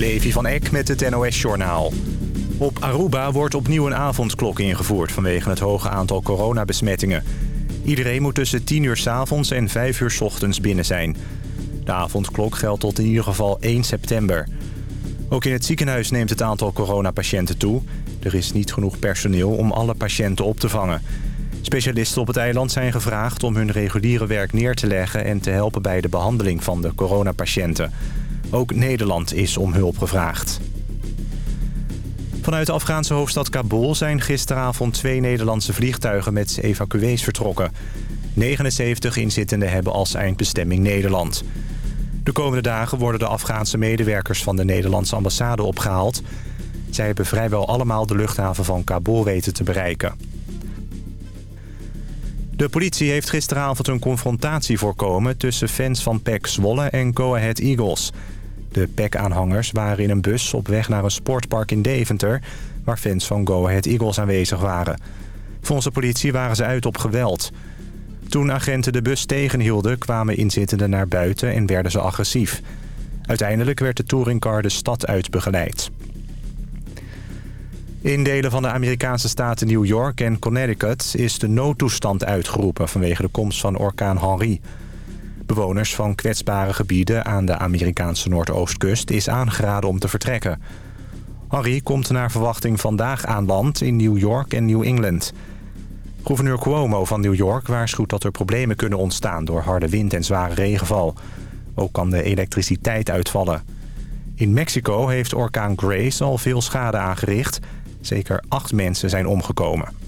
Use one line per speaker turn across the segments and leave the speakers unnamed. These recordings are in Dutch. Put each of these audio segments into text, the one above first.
Levi van Eck met het NOS-journaal. Op Aruba wordt opnieuw een avondklok ingevoerd vanwege het hoge aantal coronabesmettingen. Iedereen moet tussen 10 uur s avonds en 5 uur s ochtends binnen zijn. De avondklok geldt tot in ieder geval 1 september. Ook in het ziekenhuis neemt het aantal coronapatiënten toe. Er is niet genoeg personeel om alle patiënten op te vangen. Specialisten op het eiland zijn gevraagd om hun reguliere werk neer te leggen... en te helpen bij de behandeling van de coronapatiënten. Ook Nederland is om hulp gevraagd. Vanuit de Afghaanse hoofdstad Kabul zijn gisteravond twee Nederlandse vliegtuigen met evacuees vertrokken. 79 inzittenden hebben als eindbestemming Nederland. De komende dagen worden de Afghaanse medewerkers van de Nederlandse ambassade opgehaald. Zij hebben vrijwel allemaal de luchthaven van Kabul weten te bereiken. De politie heeft gisteravond een confrontatie voorkomen tussen fans van PEC Zwolle en Go Ahead Eagles... De PEC-aanhangers waren in een bus op weg naar een sportpark in Deventer... waar fans van Go Ahead Eagles aanwezig waren. Volgens de politie waren ze uit op geweld. Toen agenten de bus tegenhielden kwamen inzittenden naar buiten en werden ze agressief. Uiteindelijk werd de touringcar de stad uit begeleid. In delen van de Amerikaanse staten New York en Connecticut is de noodtoestand uitgeroepen vanwege de komst van orkaan Henri. Bewoners van kwetsbare gebieden aan de Amerikaanse Noordoostkust is aangeraden om te vertrekken. Harry komt naar verwachting vandaag aan land in New York en New England. Gouverneur Cuomo van New York waarschuwt dat er problemen kunnen ontstaan door harde wind en zware regenval. Ook kan de elektriciteit uitvallen. In Mexico heeft orkaan Grace al veel schade aangericht. Zeker acht mensen zijn omgekomen.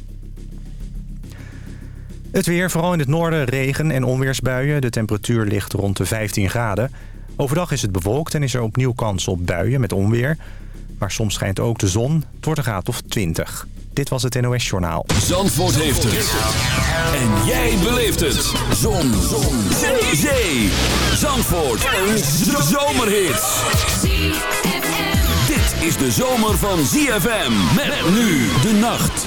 Het weer, vooral in het noorden, regen en onweersbuien. De temperatuur ligt rond de 15 graden. Overdag is het bewolkt en is er opnieuw kans op buien met onweer. Maar soms schijnt ook de zon. Het wordt een graad of 20. Dit was het NOS Journaal.
Zandvoort heeft het. En jij beleeft het. Zon. zon. Zee. Zee. Zandvoort. Een zomerhit. Dit is de zomer van ZFM. Met nu de nacht.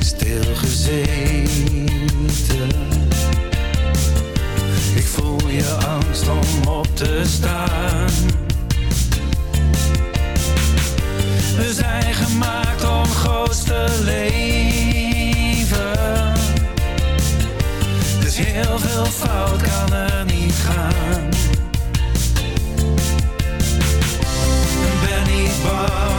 Stil stilgezeten. Ik voel je angst om op te staan. We zijn gemaakt om groot te leven. Dus heel veel fout kan er niet gaan. Ben niet bang.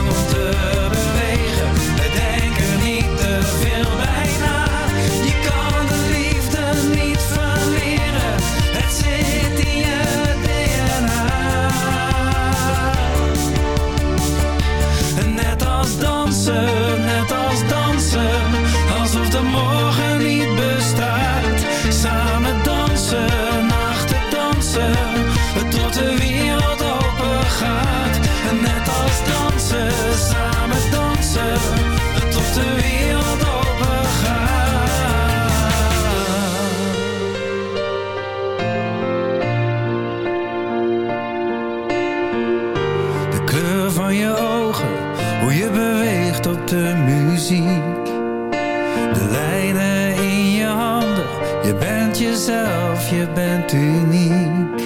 uniek.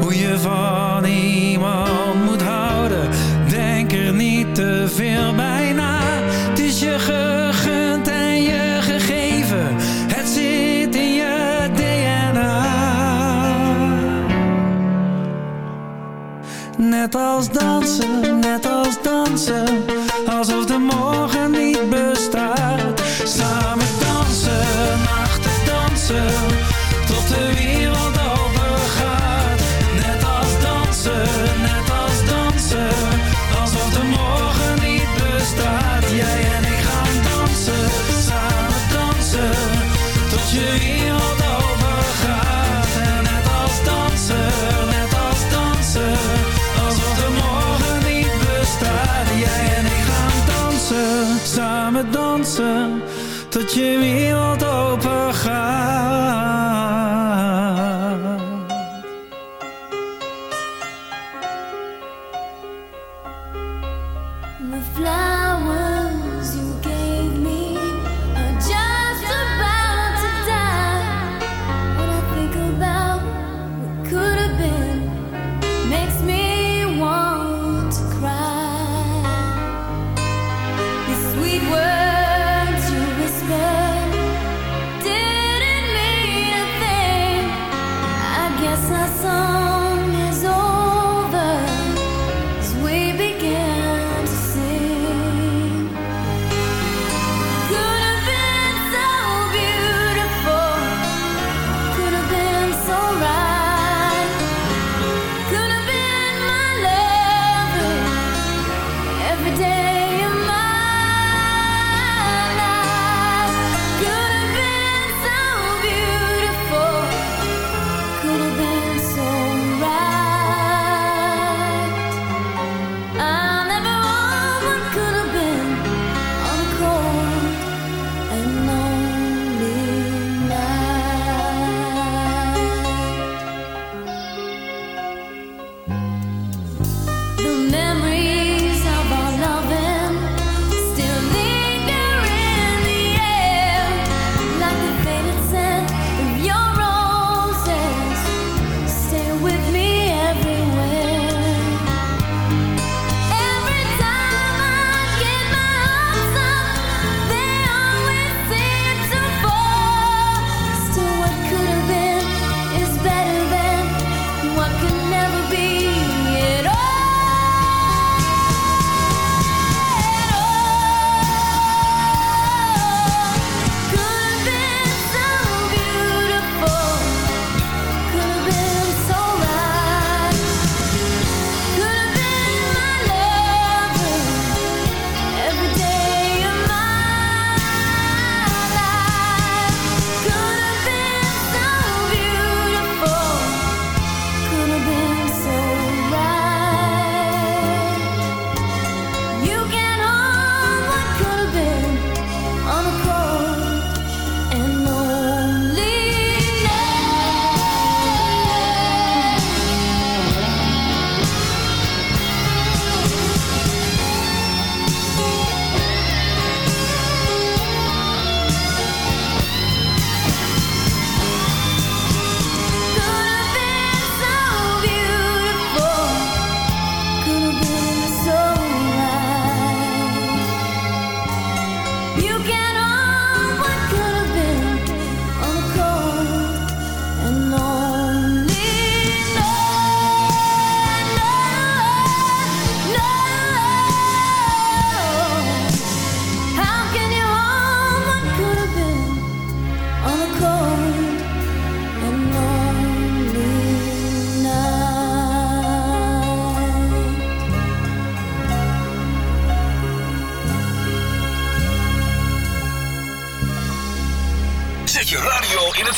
Hoe je van iemand moet houden, denk er niet te veel bij na. Het is je gegund en je gegeven, het zit in je DNA. Net als dansen, net als dansen, alsof de morgen niet bestaat. kansen dat je wat open gaat.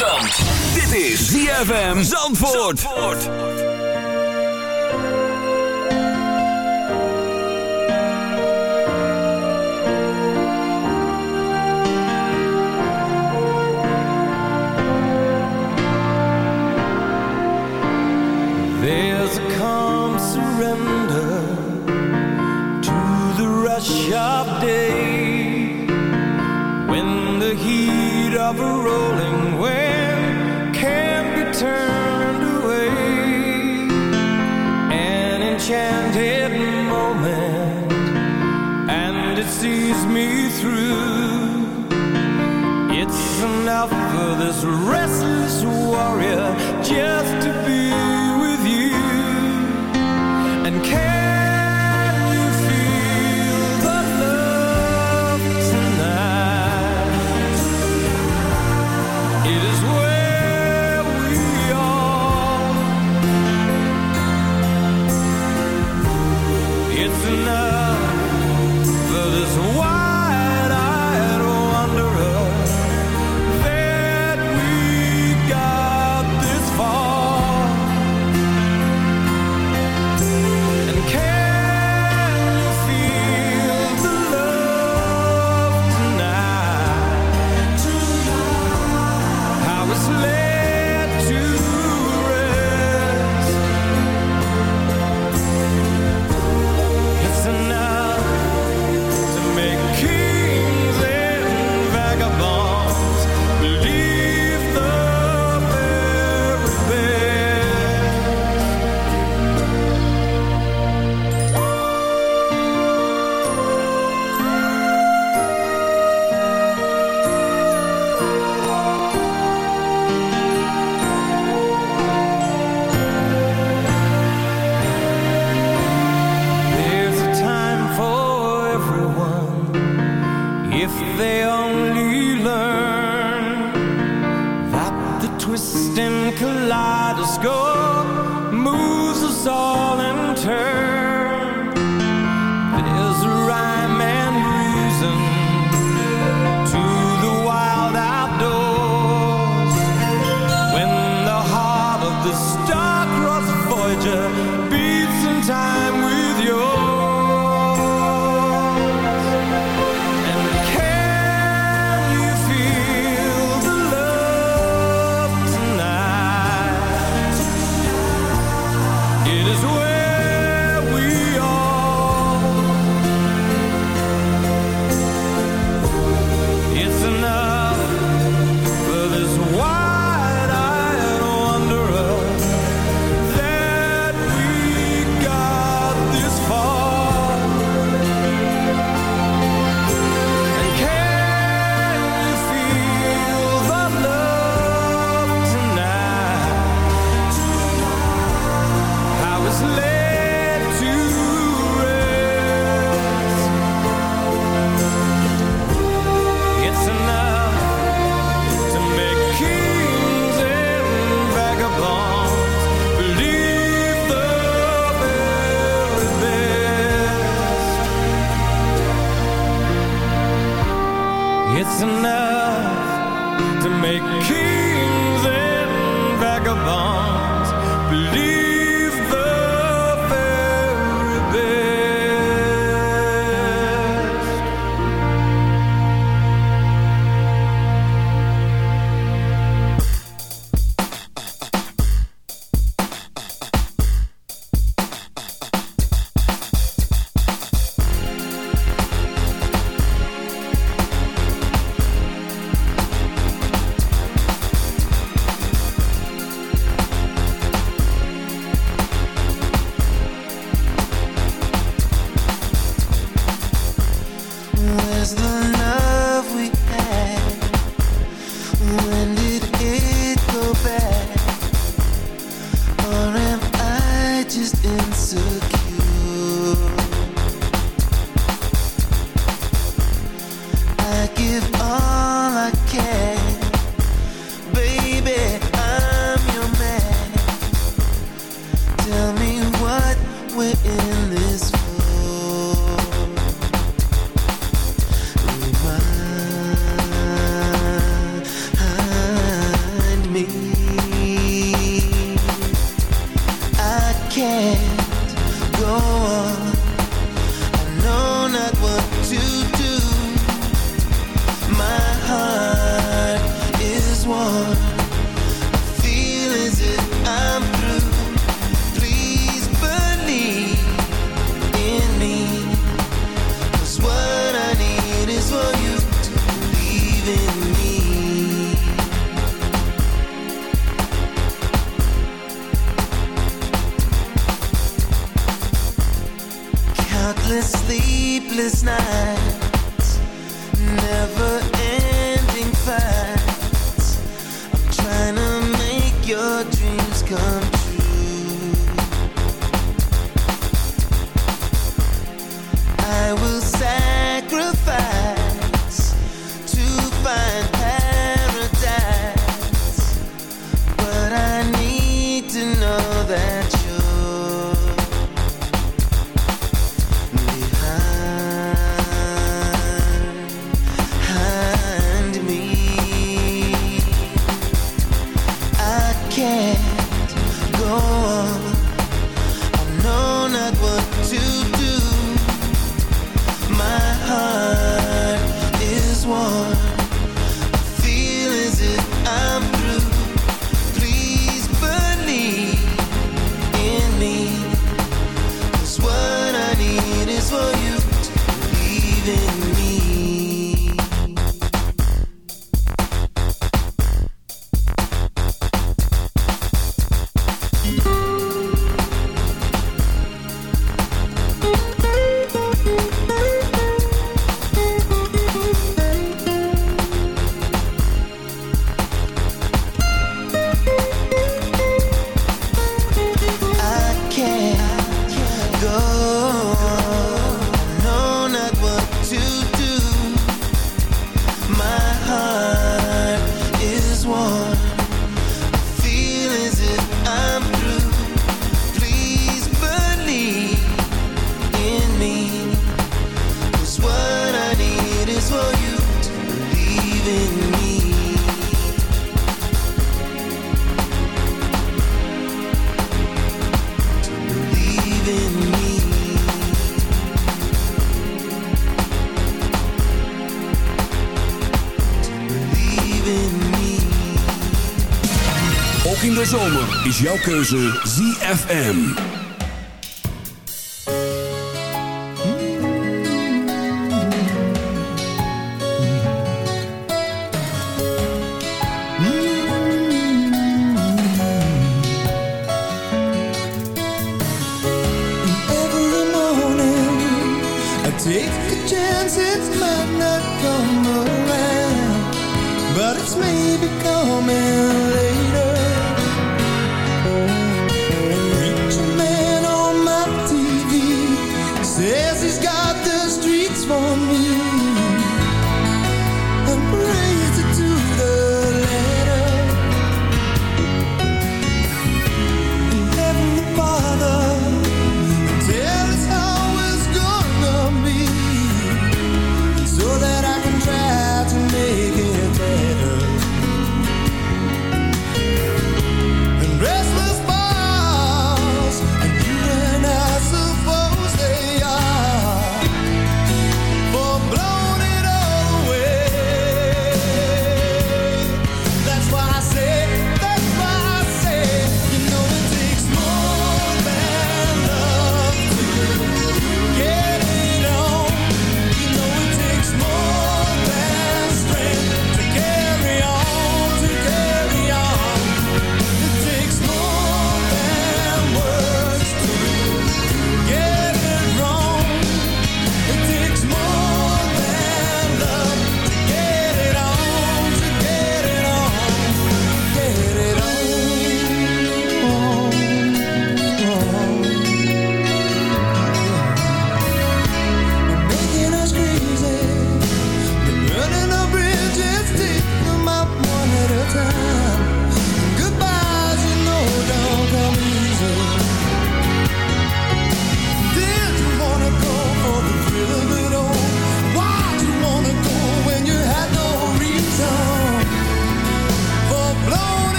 Zandvoort. Dit is ZFM Zandvoort. Zandvoort.
There's a calm surrender to the rush of day when the heat
of a
surrender jouw keuze ZFM.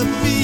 to be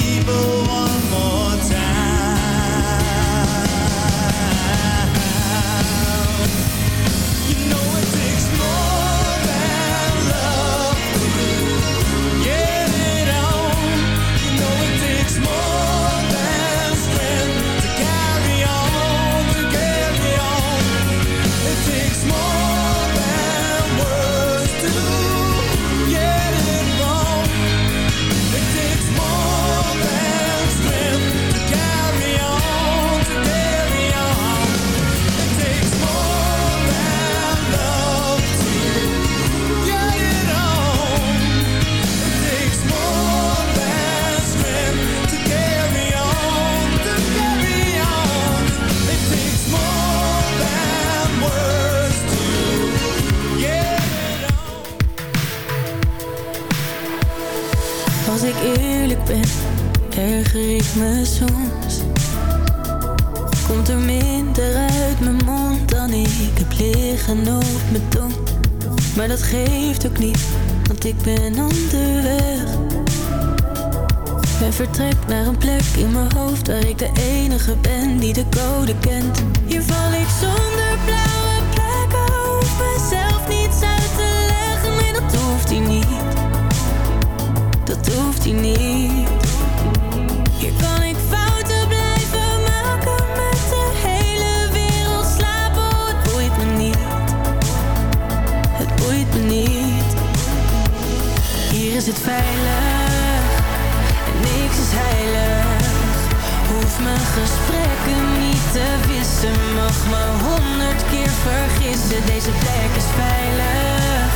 Deze plek is veilig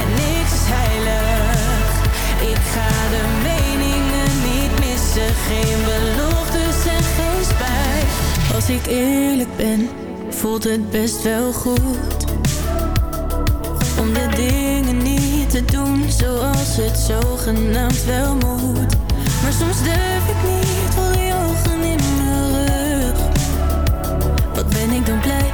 en niks is heilig. Ik ga de meningen niet missen, geen beloftes en geen spijt. Als ik eerlijk ben, voelt het best wel goed om de dingen niet te doen zoals het zogenaamd wel moet. Maar soms durf ik niet, voel die ogen in mijn rug. Wat ben ik dan blij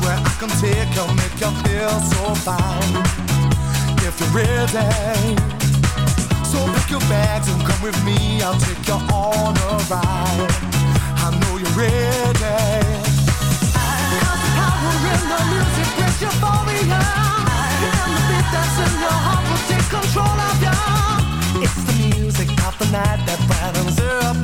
where I can take you, make you feel so fine. If you're ready, so pick your bags and come with me. I'll take you on a ride. I know you're ready. Cause the power in the music brings euphoria. And the beat that's in your heart will take control of you. It's the music of the night that brightens up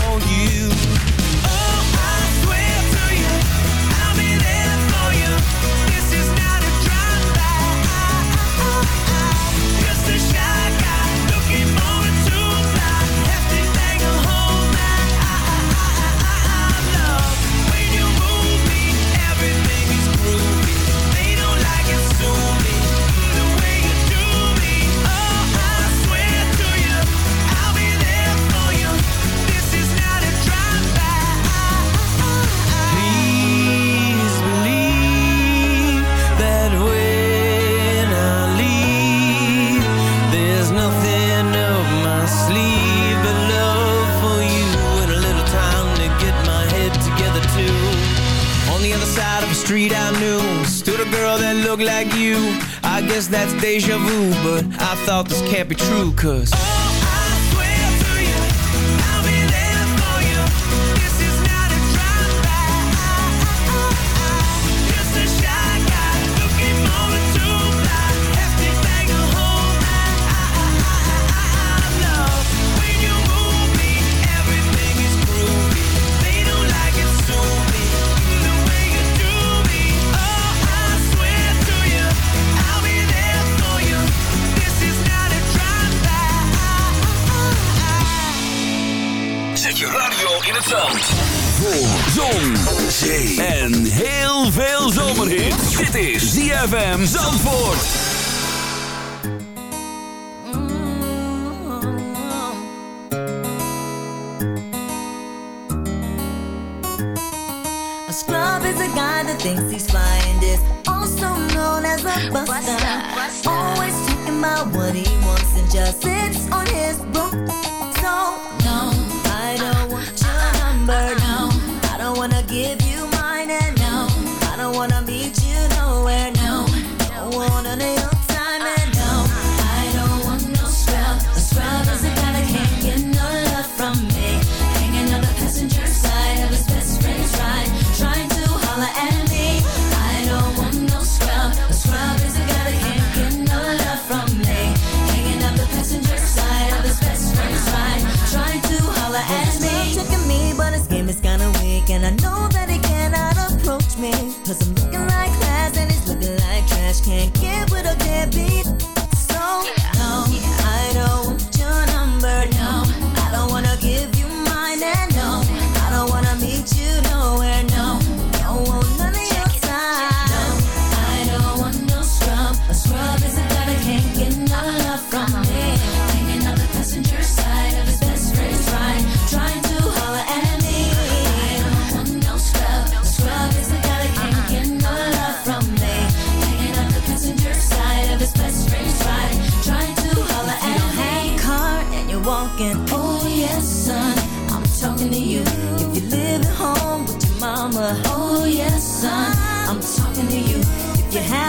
Cause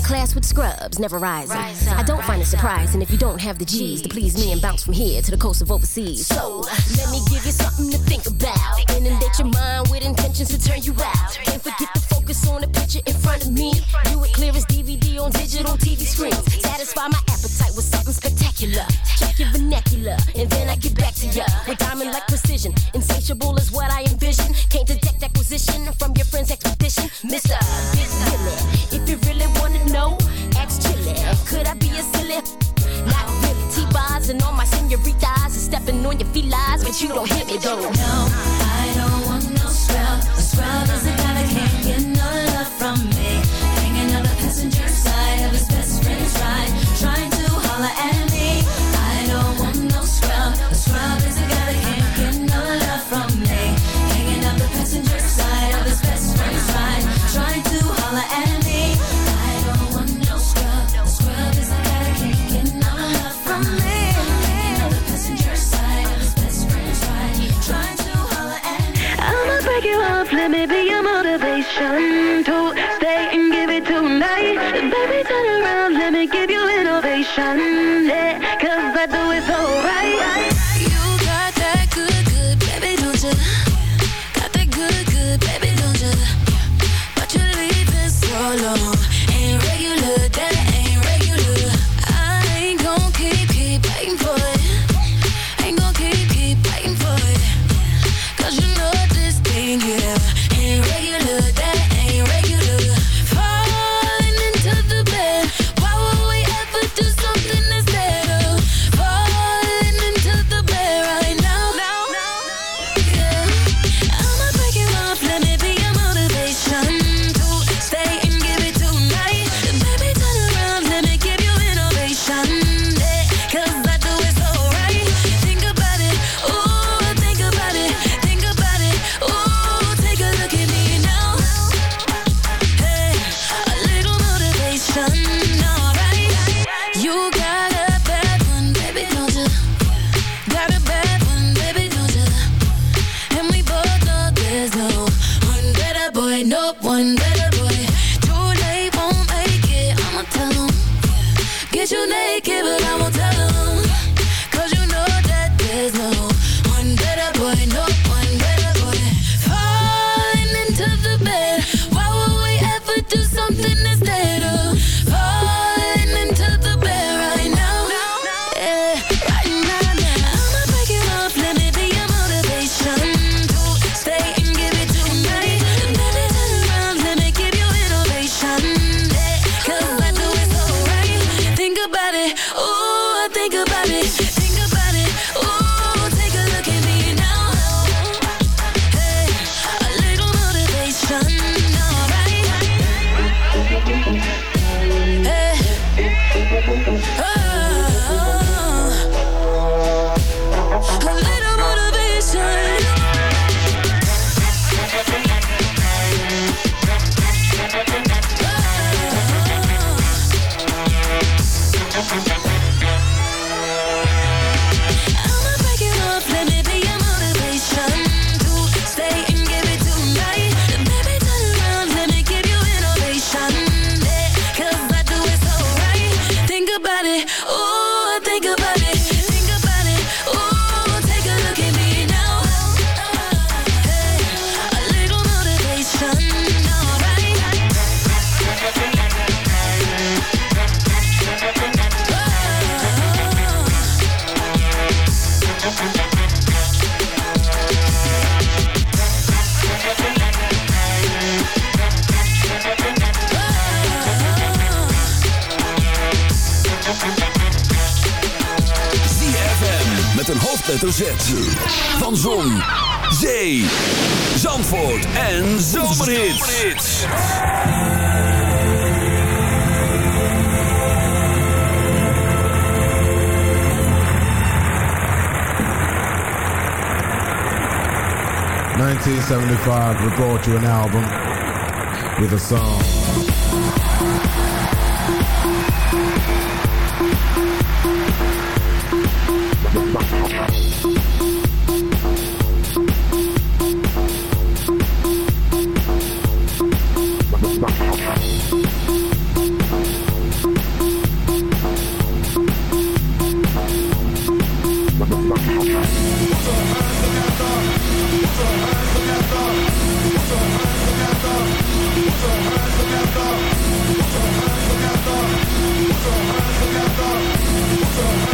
to
class with scrubs, never rising. Rise I don't find it surprising if you don't have the G's to please me and bounce from here to the coast of overseas. So, let me give you something to think about. Inundate your mind with intentions to turn you out. Can't forget the focus on the picture in front of me. View it clear as DVD on digital TV screens. Satisfy my appetite with something spectacular. Check your vernacular, and then I get back to ya. With diamond like precision, insatiable is what I envision. Can't detect acquisition from your friend's expedition. Mister, get. If you really wanna know, ask Chilli. Could I be a silly? Not really. T-bars and all my senoritas are stepping on your felines, but you don't hit me though.
No, I don't want no scrub. A scrub is a guy that can't get from me.
we
brought you an album with a song.
Mucho, más
allá, mucho.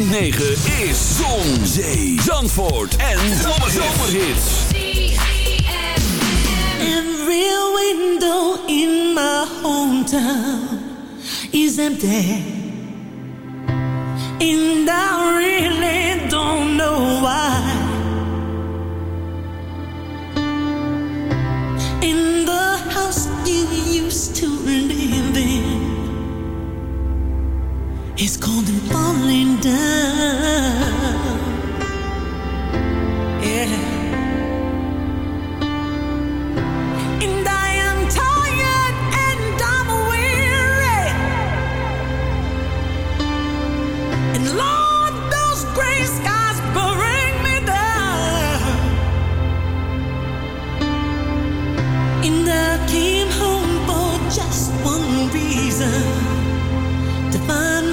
106.9 is Zon, Zee, Zandvoort en Zomerhits.
Every window in my hometown is empty.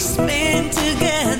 spend together.